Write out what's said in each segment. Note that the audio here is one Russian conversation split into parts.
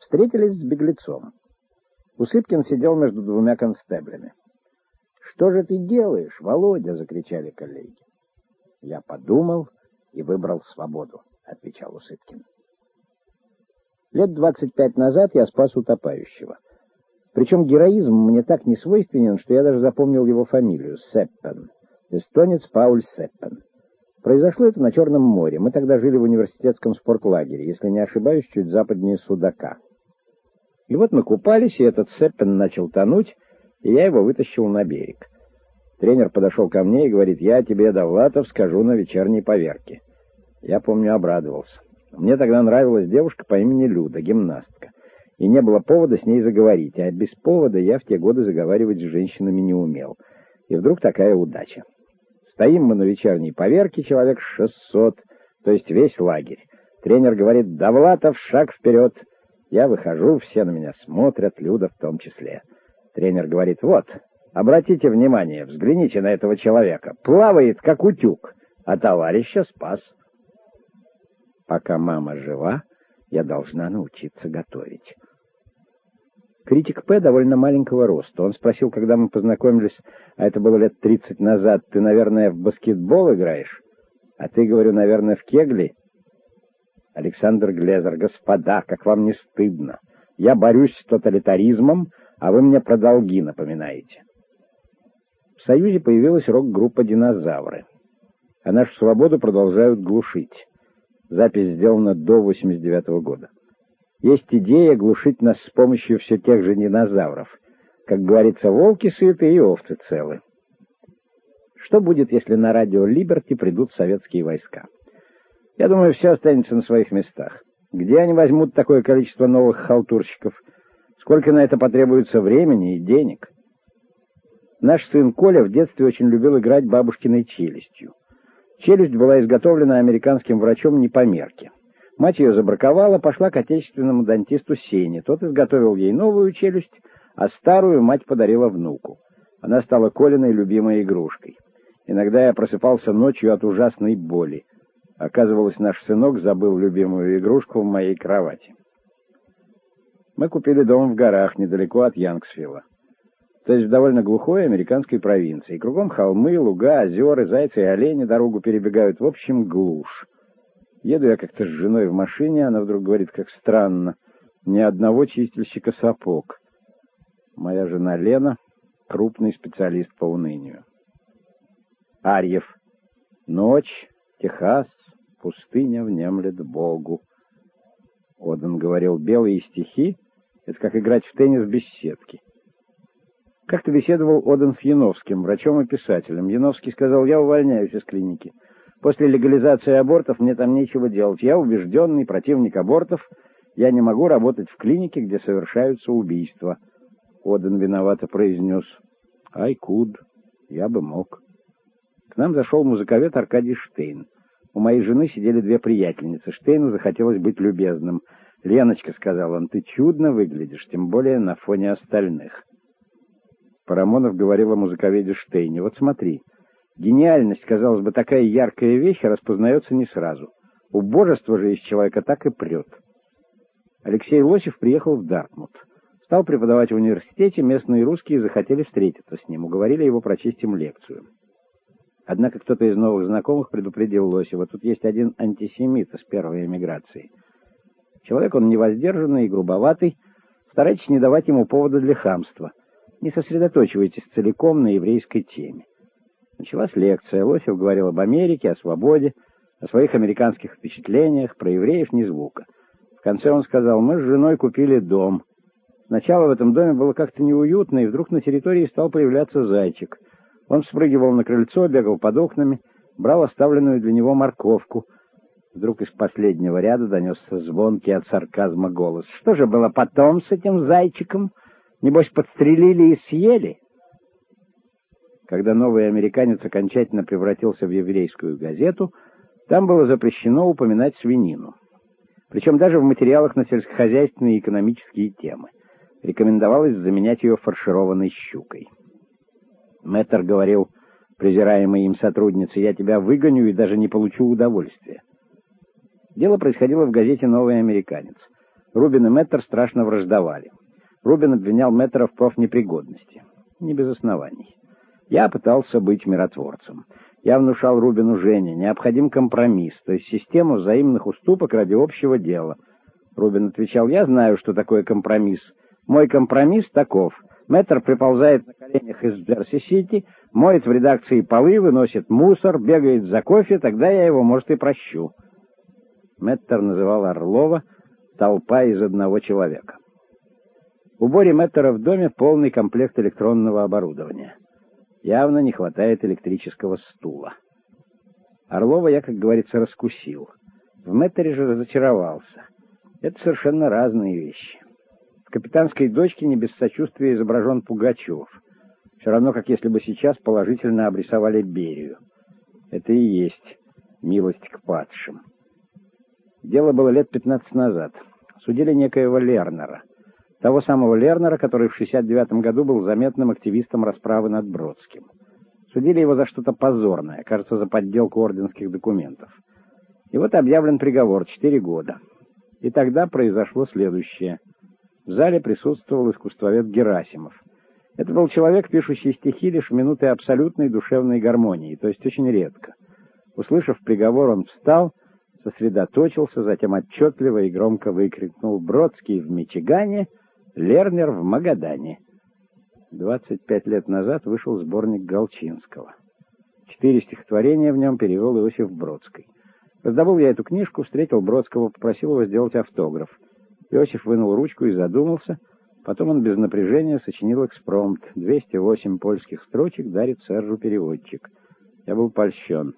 Встретились с беглецом. Усыпкин сидел между двумя констеблями. «Что же ты делаешь, Володя?» — закричали коллеги. «Я подумал и выбрал свободу», — отвечал Усыпкин. Лет двадцать пять назад я спас утопающего. Причем героизм мне так не свойственен, что я даже запомнил его фамилию — Сеппен. Эстонец Пауль Сеппен. Произошло это на Черном море. Мы тогда жили в университетском спортлагере, если не ошибаюсь, чуть западнее Судака. И вот мы купались, и этот Сеппен начал тонуть, и я его вытащил на берег. Тренер подошел ко мне и говорит, я тебе, Довлатов, скажу на вечерней поверке. Я помню, обрадовался. Мне тогда нравилась девушка по имени Люда, гимнастка. И не было повода с ней заговорить, а без повода я в те годы заговаривать с женщинами не умел. И вдруг такая удача. Стоим мы на вечерней поверке, человек шестьсот, то есть весь лагерь. Тренер говорит, Довлатов, шаг вперед. Я выхожу, все на меня смотрят, Люда в том числе. Тренер говорит, вот, обратите внимание, взгляните на этого человека. Плавает, как утюг, а товарища спас. Пока мама жива, я должна научиться готовить. Критик П. довольно маленького роста. Он спросил, когда мы познакомились, а это было лет тридцать назад, ты, наверное, в баскетбол играешь? А ты, говорю, наверное, в кегли? Александр Глезер, господа, как вам не стыдно? Я борюсь с тоталитаризмом, а вы мне про долги напоминаете. В Союзе появилась рок-группа «Динозавры», а нашу свободу продолжают глушить. Запись сделана до 89 -го года. Есть идея глушить нас с помощью все тех же динозавров. Как говорится, волки сыты и овцы целы. Что будет, если на радио «Либерти» придут советские войска? Я думаю, все останется на своих местах. Где они возьмут такое количество новых халтурщиков? Сколько на это потребуется времени и денег? Наш сын Коля в детстве очень любил играть бабушкиной челюстью. Челюсть была изготовлена американским врачом не по мерке. Мать ее забраковала, пошла к отечественному дантисту Сене. Тот изготовил ей новую челюсть, а старую мать подарила внуку. Она стала Колиной любимой игрушкой. Иногда я просыпался ночью от ужасной боли. Оказывалось, наш сынок забыл любимую игрушку в моей кровати. Мы купили дом в горах, недалеко от Янгсвилла то есть в довольно глухой американской провинции. Кругом холмы, луга, озера, зайцы и олени дорогу перебегают. В общем, глушь. Еду я как-то с женой в машине, она вдруг говорит, как странно, ни одного чистильщика сапог. Моя жена Лена — крупный специалист по унынию. Арьев. Ночь, Техас, пустыня внемлет Богу. Одан говорил, белые стихи — это как играть в теннис без сетки. Как-то беседовал Оден с Яновским, врачом и писателем. Яновский сказал, я увольняюсь из клиники. После легализации абортов мне там нечего делать. Я убежденный противник абортов. Я не могу работать в клинике, где совершаются убийства. Оден виновато произнес, «I could. Я бы мог». К нам зашел музыковед Аркадий Штейн. У моей жены сидели две приятельницы. Штейну захотелось быть любезным. «Леночка», — сказал он, — «ты чудно выглядишь, тем более на фоне остальных». Парамонов говорил о музыковеде Штейне. Вот смотри, гениальность, казалось бы, такая яркая вещь, распознается не сразу. Убожество же из человека так и прет. Алексей Лосев приехал в Дартмут. Стал преподавать в университете, местные русские захотели встретиться с ним, уговорили его прочесть им лекцию. Однако кто-то из новых знакомых предупредил Лосева, тут есть один антисемит из первой эмиграции. Человек он невоздержанный и грубоватый, старайтесь не давать ему повода для хамства не сосредоточивайтесь целиком на еврейской теме. Началась лекция. Лосев говорил об Америке, о свободе, о своих американских впечатлениях, про евреев ни звука. В конце он сказал, мы с женой купили дом. Сначала в этом доме было как-то неуютно, и вдруг на территории стал появляться зайчик. Он спрыгивал на крыльцо, бегал под окнами, брал оставленную для него морковку. Вдруг из последнего ряда донесся звонкий от сарказма голос. «Что же было потом с этим зайчиком?» Небось, подстрелили и съели? Когда новый американец окончательно превратился в еврейскую газету, там было запрещено упоминать свинину. Причем даже в материалах на сельскохозяйственные и экономические темы. Рекомендовалось заменять ее фаршированной щукой. Мэттер говорил, презираемой им сотруднице, «Я тебя выгоню и даже не получу удовольствия». Дело происходило в газете «Новый американец». Рубин и Мэттер страшно враждовали. Рубин обвинял Мэттера в профнепригодности. Не без оснований. Я пытался быть миротворцем. Я внушал Рубину Жене, необходим компромисс, то есть систему взаимных уступок ради общего дела. Рубин отвечал, я знаю, что такое компромисс. Мой компромисс таков. Мэттер приползает на коленях из Джерси-Сити, моет в редакции полы, выносит мусор, бегает за кофе, тогда я его, может, и прощу. Мэттер называл Орлова «толпа из одного человека». У Бори Мэттера в доме полный комплект электронного оборудования. Явно не хватает электрического стула. Орлова я, как говорится, раскусил. В Мэттере же разочаровался. Это совершенно разные вещи. «Капитанской дочке» не без сочувствия изображен Пугачев. Все равно, как если бы сейчас положительно обрисовали Берию. Это и есть милость к падшим. Дело было лет 15 назад. Судили некоего Лернера. Того самого Лернера, который в 69 году был заметным активистом расправы над Бродским. Судили его за что-то позорное, кажется, за подделку орденских документов. И вот объявлен приговор — 4 года. И тогда произошло следующее. В зале присутствовал искусствовед Герасимов. Это был человек, пишущий стихи лишь в минуты абсолютной душевной гармонии, то есть очень редко. Услышав приговор, он встал, сосредоточился, затем отчетливо и громко выкрикнул «Бродский в Мичигане!» Лернер в Магадане. 25 лет назад вышел сборник Галчинского. Четыре стихотворения в нем перевел Иосиф Бродский. Раздобыл я эту книжку, встретил Бродского, попросил его сделать автограф. Иосиф вынул ручку и задумался. Потом он без напряжения сочинил экспромт. 208 польских строчек дарит Сержу переводчик. Я был польщен.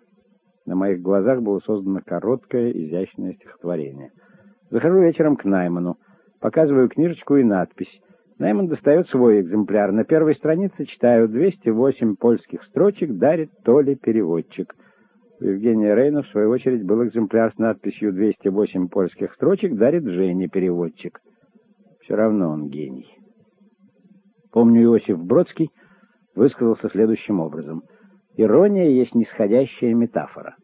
На моих глазах было создано короткое, изящное стихотворение. Захожу вечером к Найману. Показываю книжечку и надпись. Найман достает свой экземпляр. На первой странице читаю «208 польских строчек дарит Толи переводчик». Евгения Рейна, в свою очередь, был экземпляр с надписью «208 польских строчек дарит Жене переводчик». Все равно он гений. Помню, Иосиф Бродский высказался следующим образом. «Ирония есть нисходящая метафора».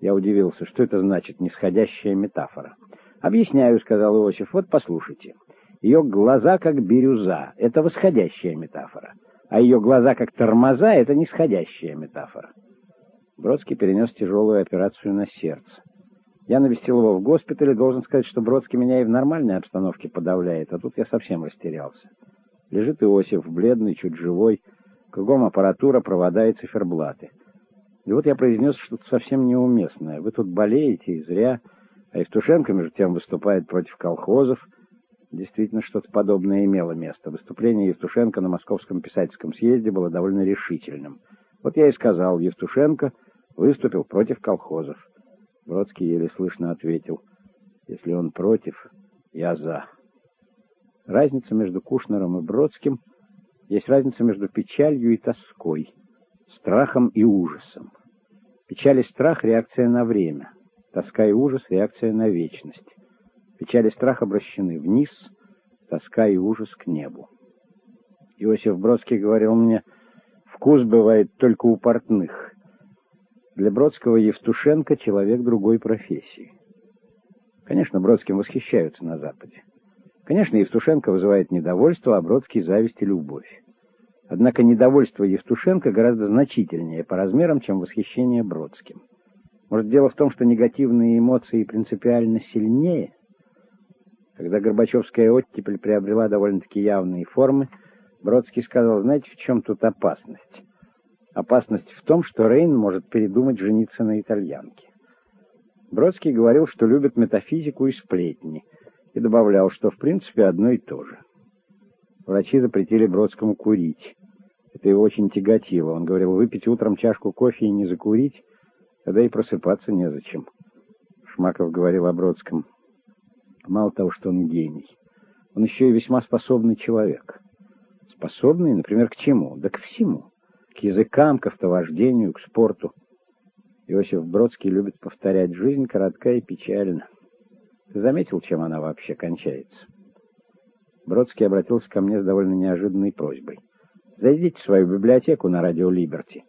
Я удивился, что это значит «нисходящая метафора». «Объясняю», — сказал Иосиф, — «вот послушайте. Ее глаза как бирюза — это восходящая метафора, а ее глаза как тормоза — это нисходящая метафора». Бродский перенес тяжелую операцию на сердце. Я навестил его в госпитале, должен сказать, что Бродский меня и в нормальной обстановке подавляет, а тут я совсем растерялся. Лежит Иосиф, бледный, чуть живой, кругом аппаратура, провода и циферблаты. И вот я произнес что-то совсем неуместное. Вы тут болеете, и зря... А Евтушенко, между тем, выступает против колхозов. Действительно, что-то подобное имело место. Выступление Евтушенко на Московском писательском съезде было довольно решительным. Вот я и сказал, Евтушенко выступил против колхозов. Бродский еле слышно ответил, если он против, я за. Разница между Кушнером и Бродским есть разница между печалью и тоской, страхом и ужасом. Печаль и страх — реакция на время. Тоска и ужас — реакция на вечность. Печаль и страх обращены вниз, тоска и ужас к небу. Иосиф Бродский говорил мне, вкус бывает только у портных. Для Бродского Евтушенко человек другой профессии. Конечно, Бродским восхищаются на Западе. Конечно, Евтушенко вызывает недовольство, а Бродский — зависть и любовь. Однако недовольство Евтушенко гораздо значительнее по размерам, чем восхищение Бродским. Может, дело в том, что негативные эмоции принципиально сильнее? Когда Горбачевская оттепель приобрела довольно-таки явные формы, Бродский сказал, знаете, в чем тут опасность? Опасность в том, что Рейн может передумать жениться на итальянке. Бродский говорил, что любит метафизику и сплетни, и добавлял, что в принципе одно и то же. Врачи запретили Бродскому курить. Это его очень тяготило. Он говорил, выпить утром чашку кофе и не закурить Тогда и просыпаться незачем. Шмаков говорил о Бродском. Мало того, что он гений, он еще и весьма способный человек. Способный, например, к чему? Да к всему. К языкам, к автовождению, к спорту. Иосиф Бродский любит повторять «жизнь коротка и печальна». Ты заметил, чем она вообще кончается? Бродский обратился ко мне с довольно неожиданной просьбой. «Зайдите в свою библиотеку на радио «Либерти».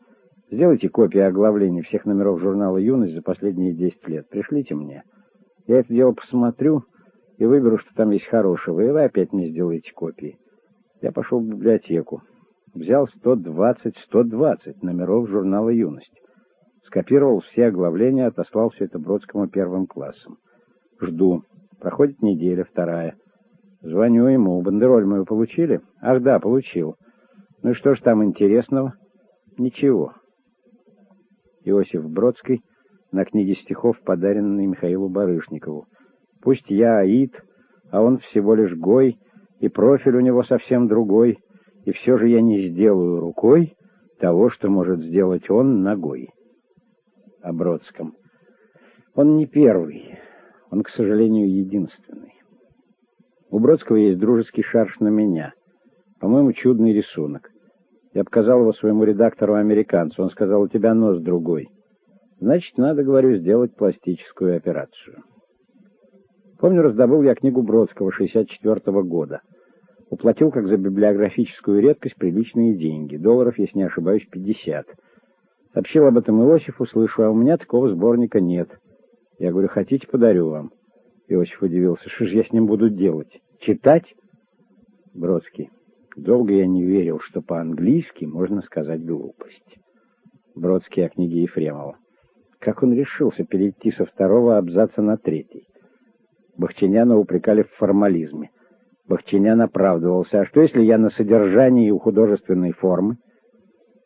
Сделайте копии оглавлений всех номеров журнала «Юность» за последние 10 лет. Пришлите мне. Я это дело посмотрю и выберу, что там есть хорошего, и вы опять мне сделаете копии. Я пошел в библиотеку. Взял 120-120 номеров журнала «Юность». Скопировал все оглавления, отослал все это Бродскому первым классом. Жду. Проходит неделя, вторая. Звоню ему. Бандероль мою получили? Ах да, получил. Ну и что ж там интересного? Ничего. Иосиф Бродский на книге стихов, подаренной Михаилу Барышникову. Пусть я Аид, а он всего лишь Гой, и профиль у него совсем другой, и все же я не сделаю рукой того, что может сделать он ногой. О Бродском. Он не первый, он, к сожалению, единственный. У Бродского есть дружеский шарш на меня. По-моему, чудный рисунок. Я показал его своему редактору-американцу. Он сказал, у тебя нос другой. Значит, надо, говорю, сделать пластическую операцию. Помню, раздобыл я книгу Бродского 64 -го года. Уплатил, как за библиографическую редкость, приличные деньги. Долларов, если не ошибаюсь, 50. Сообщил об этом Иосифу, слышу, а у меня такого сборника нет. Я говорю, хотите, подарю вам. Иосиф удивился, что же я с ним буду делать? Читать? Бродский. Долго я не верил, что по-английски можно сказать глупость. Бродский о книге Ефремова. Как он решился перейти со второго абзаца на третий? Бахчиняна упрекали в формализме. Бахчинян оправдывался. А что, если я на содержании у художественной формы?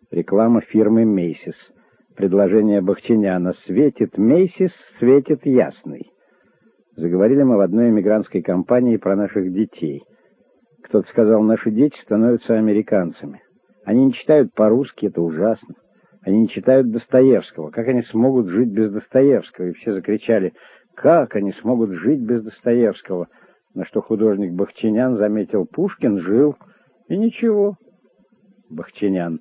Реклама фирмы «Мейсис». Предложение Бахчиняна «Светит Мейсис, светит ясный». Заговорили мы в одной эмигрантской компании про наших детей. Кто-то сказал, наши дети становятся американцами. Они не читают по-русски, это ужасно. Они не читают Достоевского. Как они смогут жить без Достоевского? И все закричали, как они смогут жить без Достоевского? На что художник Бахчинян заметил, Пушкин жил, и ничего. Бахчинян.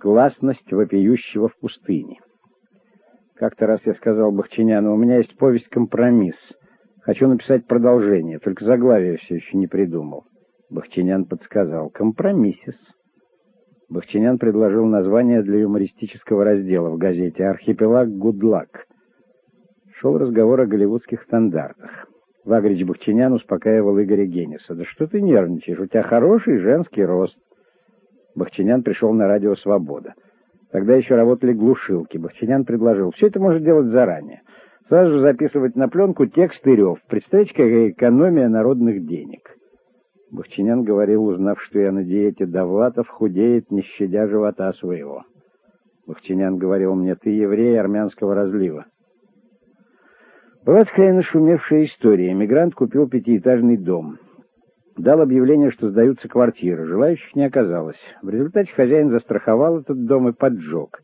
Гласность вопиющего в пустыне. Как-то раз я сказал Бахчиняну, у меня есть повесть «Компромисс». Хочу написать продолжение, только заглавие все еще не придумал. Бахчинян подсказал «Компромиссис». Бахчинян предложил название для юмористического раздела в газете «Архипелаг Гудлак». Шел разговор о голливудских стандартах. Вагрич Бахчинян успокаивал Игоря Генниса. «Да что ты нервничаешь? У тебя хороший женский рост». Бахчинян пришел на радио «Свобода». Тогда еще работали глушилки. Бахчинян предложил. «Все это можно делать заранее. Сразу же записывать на пленку текст и рев. Представьте, какая экономия народных денег». Бахчинян говорил, узнав, что я на диете Довлатов, худеет, не щадя живота своего. Бахчинян говорил мне, ты еврей армянского разлива. Была такая нашумевшая история. Эмигрант купил пятиэтажный дом. Дал объявление, что сдаются квартиры. Желающих не оказалось. В результате хозяин застраховал этот дом и поджег.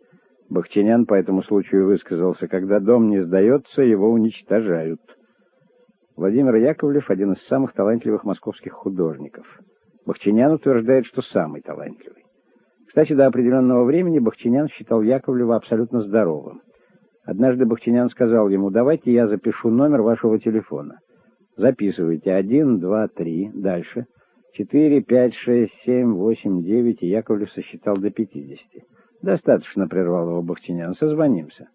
Бахчинян по этому случаю высказался, когда дом не сдается, его уничтожают. Владимир Яковлев — один из самых талантливых московских художников. Бахчинян утверждает, что самый талантливый. Кстати, до определенного времени Бахчинян считал Яковлева абсолютно здоровым. Однажды Бахчинян сказал ему, давайте я запишу номер вашего телефона. Записывайте. Один, два, три. Дальше. Четыре, пять, шесть, семь, восемь, девять. И Яковлев сосчитал до пятидесяти. Достаточно, прервал его Бахчинян. Созвонимся.